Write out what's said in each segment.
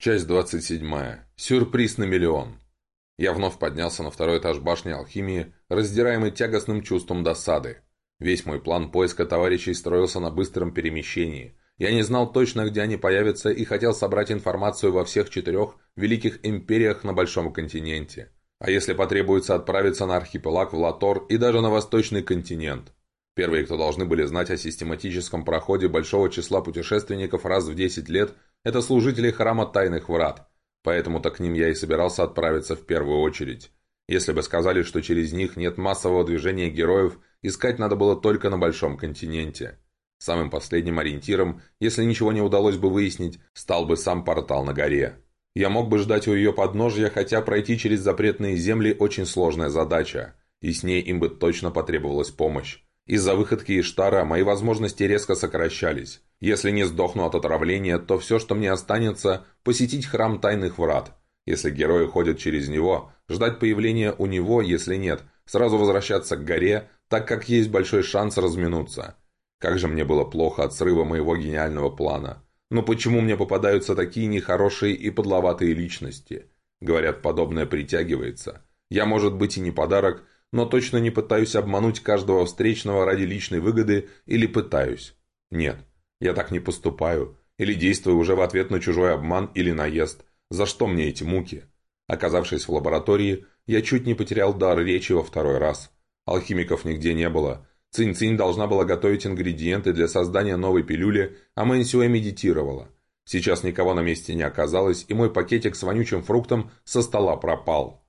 Часть 27. Сюрприз на миллион. Я вновь поднялся на второй этаж башни алхимии, раздираемый тягостным чувством досады. Весь мой план поиска товарищей строился на быстром перемещении. Я не знал точно, где они появятся, и хотел собрать информацию во всех четырех великих империях на Большом континенте. А если потребуется отправиться на архипелаг в Латор и даже на Восточный континент. Первые, кто должны были знать о систематическом проходе большого числа путешественников раз в 10 лет, это служители храма Тайных Врат. Поэтому-то к ним я и собирался отправиться в первую очередь. Если бы сказали, что через них нет массового движения героев, искать надо было только на Большом континенте. Самым последним ориентиром, если ничего не удалось бы выяснить, стал бы сам портал на горе. Я мог бы ждать у ее подножья, хотя пройти через запретные земли очень сложная задача, и с ней им бы точно потребовалась помощь. Из-за выходки Иштара мои возможности резко сокращались. Если не сдохну от отравления, то все, что мне останется, посетить храм Тайных Врат. Если герои ходят через него, ждать появления у него, если нет, сразу возвращаться к горе, так как есть большой шанс разминуться. Как же мне было плохо от срыва моего гениального плана. Но почему мне попадаются такие нехорошие и подловатые личности? Говорят, подобное притягивается. Я, может быть, и не подарок, но точно не пытаюсь обмануть каждого встречного ради личной выгоды или пытаюсь. Нет, я так не поступаю. Или действую уже в ответ на чужой обман или наезд. За что мне эти муки? Оказавшись в лаборатории, я чуть не потерял дар речи во второй раз. Алхимиков нигде не было. Цинь-Цинь должна была готовить ингредиенты для создания новой пилюли, а Мэнсюэ медитировала. Сейчас никого на месте не оказалось, и мой пакетик с вонючим фруктом со стола пропал.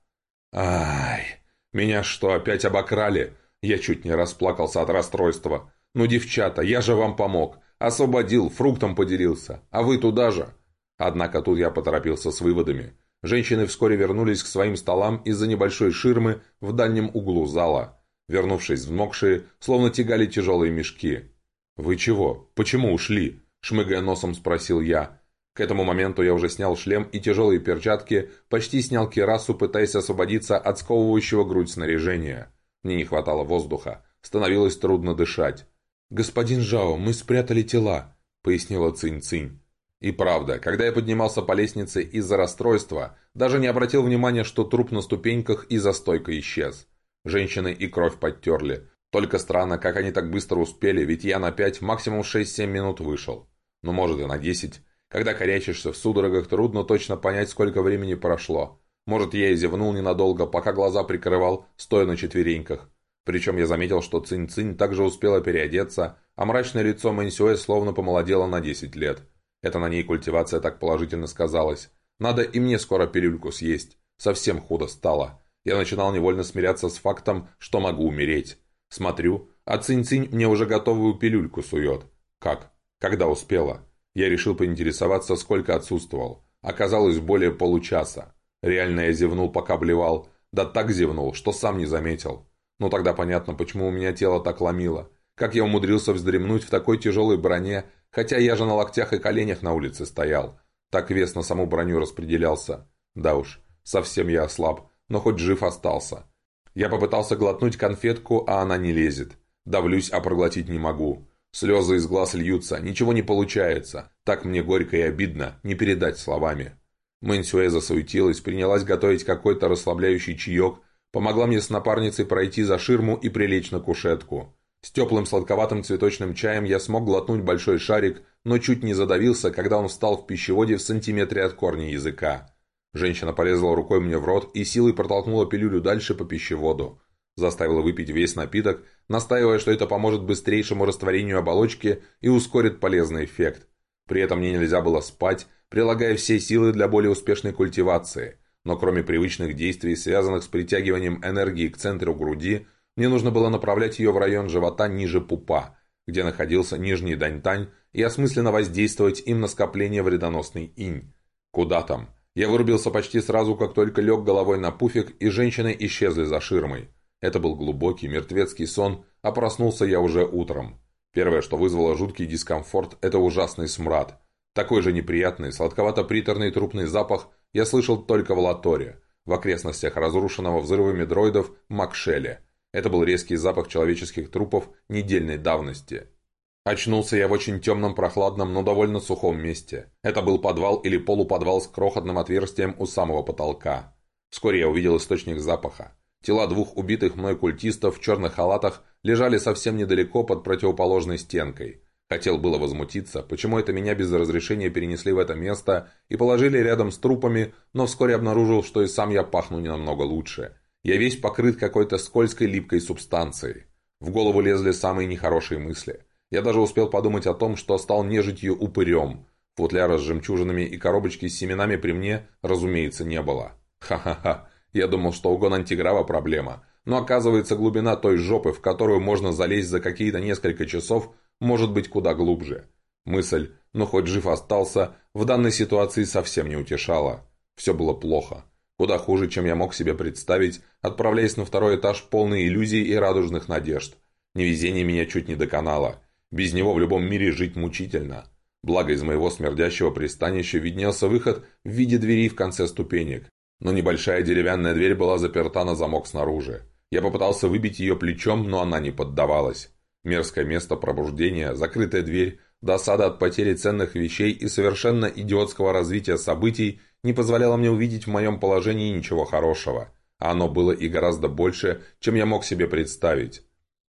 Ай... Меня что, опять обокрали? Я чуть не расплакался от расстройства. Ну, девчата, я же вам помог. Освободил, фруктом поделился. А вы туда же. Однако тут я поторопился с выводами. Женщины вскоре вернулись к своим столам из-за небольшой ширмы в дальнем углу зала. Вернувшись взмокшие, словно тягали тяжелые мешки. «Вы чего? Почему ушли?» – шмыгая носом спросил я. К этому моменту я уже снял шлем и тяжелые перчатки, почти снял кирасу, пытаясь освободиться от сковывающего грудь снаряжения. Мне не хватало воздуха. Становилось трудно дышать. «Господин Жао, мы спрятали тела», — пояснила Цинь-Цинь. И правда, когда я поднимался по лестнице из-за расстройства, даже не обратил внимания, что труп на ступеньках и за стойкой исчез. Женщины и кровь подтерли. Только странно, как они так быстро успели, ведь я на пять, максимум шесть-семь минут вышел. Ну, может и на десять. Когда корячишься в судорогах, трудно точно понять, сколько времени прошло. Может, я и зевнул ненадолго, пока глаза прикрывал, стоя на четвереньках. Причем я заметил, что Цинь-Цинь также успела переодеться, а мрачное лицо Мэнсюэ словно помолодело на 10 лет. Это на ней культивация так положительно сказалась. Надо и мне скоро пилюльку съесть. Совсем худо стало. Я начинал невольно смиряться с фактом, что могу умереть. Смотрю, а Цинь-Цинь мне уже готовую пилюльку сует. Как? Когда успела? Я решил поинтересоваться, сколько отсутствовал. Оказалось, более получаса. Реально я зевнул, пока блевал. Да так зевнул, что сам не заметил. Ну тогда понятно, почему у меня тело так ломило. Как я умудрился вздремнуть в такой тяжелой броне, хотя я же на локтях и коленях на улице стоял. Так вес на саму броню распределялся. Да уж, совсем я ослаб, но хоть жив остался. Я попытался глотнуть конфетку, а она не лезет. Давлюсь, а проглотить не могу. Слезы из глаз льются, ничего не получается. Так мне горько и обидно, не передать словами. Мэнсюэ засуетилась, принялась готовить какой-то расслабляющий чаек, помогла мне с напарницей пройти за ширму и прилечь на кушетку. С теплым сладковатым цветочным чаем я смог глотнуть большой шарик, но чуть не задавился, когда он встал в пищеводе в сантиметре от корня языка. Женщина полезла рукой мне в рот и силой протолкнула пилюлю дальше по пищеводу. Заставила выпить весь напиток, настаивая, что это поможет быстрейшему растворению оболочки и ускорит полезный эффект. При этом мне нельзя было спать, прилагая все силы для более успешной культивации. Но кроме привычных действий, связанных с притягиванием энергии к центру груди, мне нужно было направлять ее в район живота ниже пупа, где находился нижний дань-тань, и осмысленно воздействовать им на скопление вредоносный инь. Куда там? Я вырубился почти сразу, как только лег головой на пуфик, и женщины исчезли за ширмой. Это был глубокий, мертвецкий сон, а проснулся я уже утром. Первое, что вызвало жуткий дискомфорт, это ужасный смрад. Такой же неприятный, сладковато-приторный трупный запах я слышал только в Латоре, в окрестностях разрушенного взрывами дроидов Макшеле. Это был резкий запах человеческих трупов недельной давности. Очнулся я в очень темном, прохладном, но довольно сухом месте. Это был подвал или полуподвал с крохотным отверстием у самого потолка. Вскоре я увидел источник запаха. Тела двух убитых мной культистов в черных халатах лежали совсем недалеко под противоположной стенкой. Хотел было возмутиться, почему это меня без разрешения перенесли в это место и положили рядом с трупами, но вскоре обнаружил, что и сам я пахну не намного лучше. Я весь покрыт какой-то скользкой липкой субстанцией. В голову лезли самые нехорошие мысли. Я даже успел подумать о том, что стал нежитью упырем. Футляра с жемчужинами и коробочки с семенами при мне, разумеется, не было. Ха-ха-ха. Я думал, что угон антиграва проблема. Но оказывается, глубина той жопы, в которую можно залезть за какие-то несколько часов, может быть куда глубже. Мысль, но хоть жив остался, в данной ситуации совсем не утешала. Все было плохо. Куда хуже, чем я мог себе представить, отправляясь на второй этаж полный иллюзий и радужных надежд. Невезение меня чуть не доконало. Без него в любом мире жить мучительно. Благо из моего смердящего пристанища виднелся выход в виде двери в конце ступенек. Но небольшая деревянная дверь была заперта на замок снаружи. Я попытался выбить ее плечом, но она не поддавалась. Мерзкое место пробуждения, закрытая дверь, досада от потери ценных вещей и совершенно идиотского развития событий не позволяло мне увидеть в моем положении ничего хорошего. А оно было и гораздо больше, чем я мог себе представить.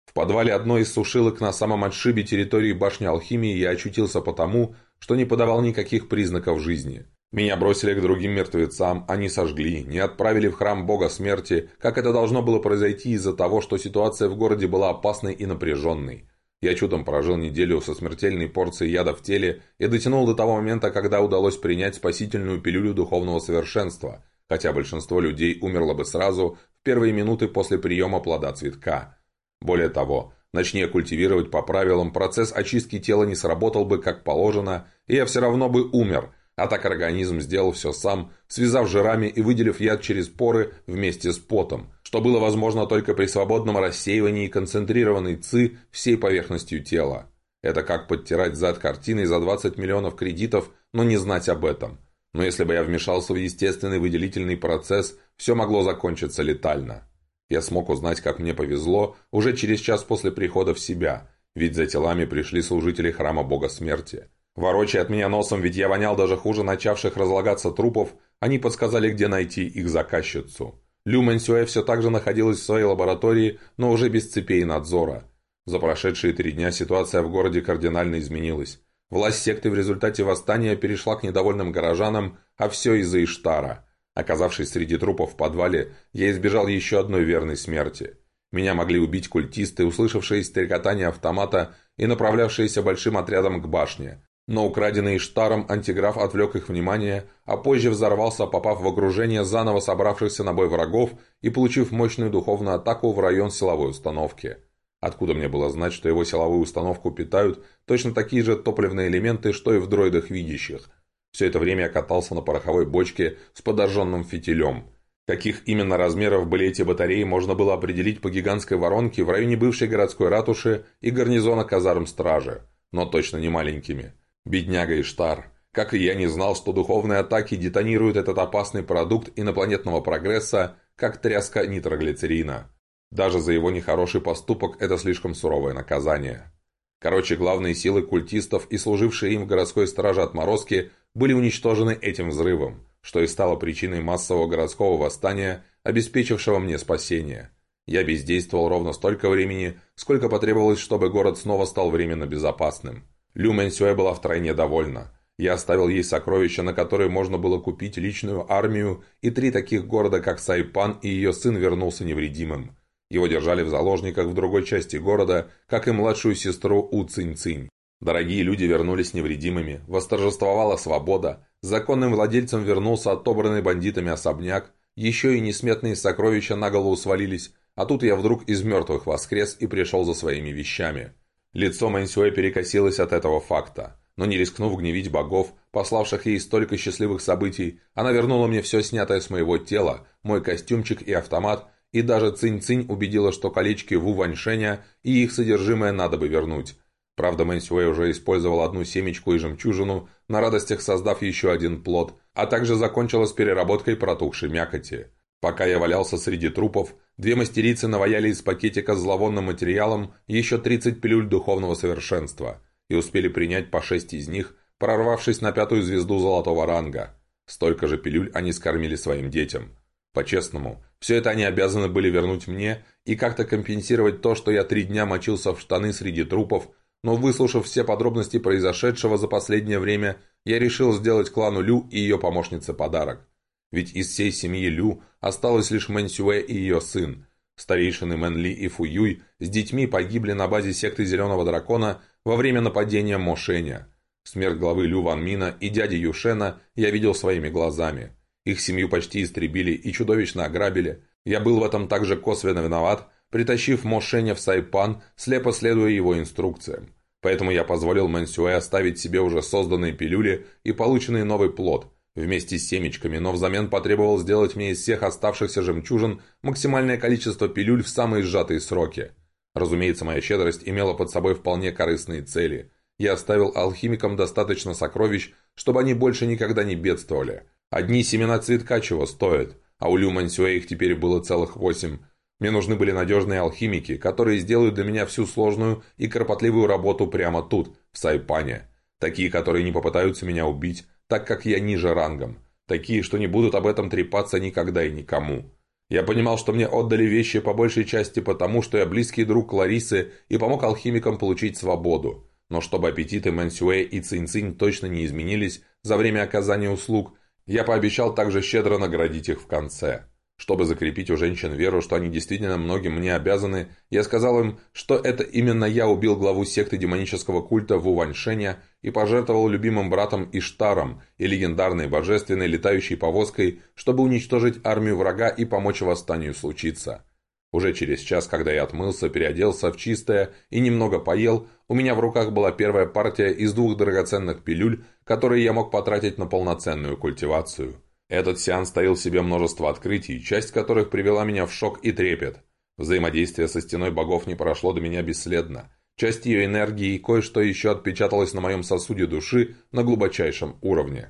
В подвале одной из сушилок на самом отшибе территории башни алхимии я очутился потому, что не подавал никаких признаков жизни. Меня бросили к другим мертвецам, они сожгли, не отправили в храм бога смерти, как это должно было произойти из-за того, что ситуация в городе была опасной и напряженной. Я чудом прожил неделю со смертельной порцией яда в теле и дотянул до того момента, когда удалось принять спасительную пилюлю духовного совершенства, хотя большинство людей умерло бы сразу в первые минуты после приема плода цветка. Более того, начни культивировать по правилам, процесс очистки тела не сработал бы как положено, и я все равно бы умер, а так организм сделал все сам, связав жирами и выделив яд через поры вместе с потом, что было возможно только при свободном рассеивании концентрированной ЦИ всей поверхностью тела. Это как подтирать зад картиной за 20 миллионов кредитов, но не знать об этом. Но если бы я вмешался в естественный выделительный процесс, все могло закончиться летально. Я смог узнать, как мне повезло, уже через час после прихода в себя, ведь за телами пришли служители храма бога смерти. Ворочая от меня носом, ведь я вонял даже хуже начавших разлагаться трупов, они подсказали, где найти их заказчицу. Лю Мэнсюэ все так же находилась в своей лаборатории, но уже без цепей надзора. За прошедшие три дня ситуация в городе кардинально изменилась. Власть секты в результате восстания перешла к недовольным горожанам, а все из-за Иштара. Оказавшись среди трупов в подвале, я избежал еще одной верной смерти. Меня могли убить культисты, услышавшие стрекотание автомата и направлявшиеся большим отрядом к башне. Но украденный Штаром антиграф отвлек их внимание, а позже взорвался, попав в окружение заново собравшихся на бой врагов и получив мощную духовную атаку в район силовой установки. Откуда мне было знать, что его силовую установку питают точно такие же топливные элементы, что и в дроидах видящих? Все это время я катался на пороховой бочке с подожженным фитилем. Каких именно размеров были эти батареи, можно было определить по гигантской воронке в районе бывшей городской ратуши и гарнизона казарм стражи, но точно не маленькими. Бедняга Иштар. Как и я не знал, что духовные атаки детонируют этот опасный продукт инопланетного прогресса, как тряска нитроглицерина. Даже за его нехороший поступок это слишком суровое наказание. Короче, главные силы культистов и служившие им в городской страже отморозки были уничтожены этим взрывом, что и стало причиной массового городского восстания, обеспечившего мне спасение. Я бездействовал ровно столько времени, сколько потребовалось, чтобы город снова стал временно безопасным. Лю Мэнсюэ была втройне довольна. Я оставил ей сокровища, на которые можно было купить личную армию, и три таких города, как Сайпан, и ее сын вернулся невредимым. Его держали в заложниках в другой части города, как и младшую сестру У Цинь-Цинь. Дорогие люди вернулись невредимыми, восторжествовала свобода, законным владельцам вернулся отобранный бандитами особняк, еще и несметные сокровища на голову свалились, а тут я вдруг из мертвых воскрес и пришел за своими вещами. Лицо Мэнсюэ перекосилось от этого факта. Но не рискнув гневить богов, пославших ей столько счастливых событий, она вернула мне все снятое с моего тела, мой костюмчик и автомат, и даже Цинь-Цинь убедила, что колечки Ву Ваньшеня и их содержимое надо бы вернуть. Правда, Мэнсюэ уже использовал одну семечку и жемчужину, на радостях создав еще один плод, а также закончила с переработкой протухшей мякоти. Пока я валялся среди трупов, две мастерицы наваяли из пакетика с зловонным материалом еще 30 пилюль духовного совершенства и успели принять по 6 из них, прорвавшись на пятую звезду золотого ранга. Столько же пилюль они скормили своим детям. По-честному, все это они обязаны были вернуть мне и как-то компенсировать то, что я три дня мочился в штаны среди трупов, но выслушав все подробности произошедшего за последнее время, я решил сделать клану Лю и ее помощнице подарок. Ведь из всей семьи Лю осталось лишь Мэн Сюэ и ее сын. Старейшины Мэн Ли и Фу Юй с детьми погибли на базе секты Зеленого Дракона во время нападения Мо Шеня. Смерть главы Лю Ван Мина и дяди Юшена я видел своими глазами. Их семью почти истребили и чудовищно ограбили. Я был в этом также косвенно виноват, притащив Мо Шеня в Сайпан, слепо следуя его инструкциям. Поэтому я позволил Мэн Сюэ оставить себе уже созданные пилюли и полученный новый плод, вместе с семечками, но взамен потребовал сделать мне из всех оставшихся жемчужин максимальное количество пилюль в самые сжатые сроки. Разумеется, моя щедрость имела под собой вполне корыстные цели. Я оставил алхимикам достаточно сокровищ, чтобы они больше никогда не бедствовали. Одни семена цветка чего стоят, а у Лю их теперь было целых восемь. Мне нужны были надежные алхимики, которые сделают для меня всю сложную и кропотливую работу прямо тут, в Сайпане. Такие, которые не попытаются меня убить, так как я ниже рангом. Такие, что не будут об этом трепаться никогда и никому. Я понимал, что мне отдали вещи по большей части потому, что я близкий друг Ларисы и помог алхимикам получить свободу. Но чтобы аппетиты Мэнсюэ и Цинь-Цинь точно не изменились за время оказания услуг, я пообещал также щедро наградить их в конце. Чтобы закрепить у женщин веру, что они действительно многим мне обязаны, я сказал им, что это именно я убил главу секты демонического культа Ву Ваньшеня и пожертвовал любимым братом Иштаром и легендарной божественной летающей повозкой, чтобы уничтожить армию врага и помочь восстанию случиться. Уже через час, когда я отмылся, переоделся в чистое и немного поел, у меня в руках была первая партия из двух драгоценных пилюль, которые я мог потратить на полноценную культивацию. Этот сеанс стоил в себе множество открытий, часть которых привела меня в шок и трепет. Взаимодействие со стеной богов не прошло до меня бесследно. Часть ее энергии и кое-что еще отпечаталось на моем сосуде души на глубочайшем уровне.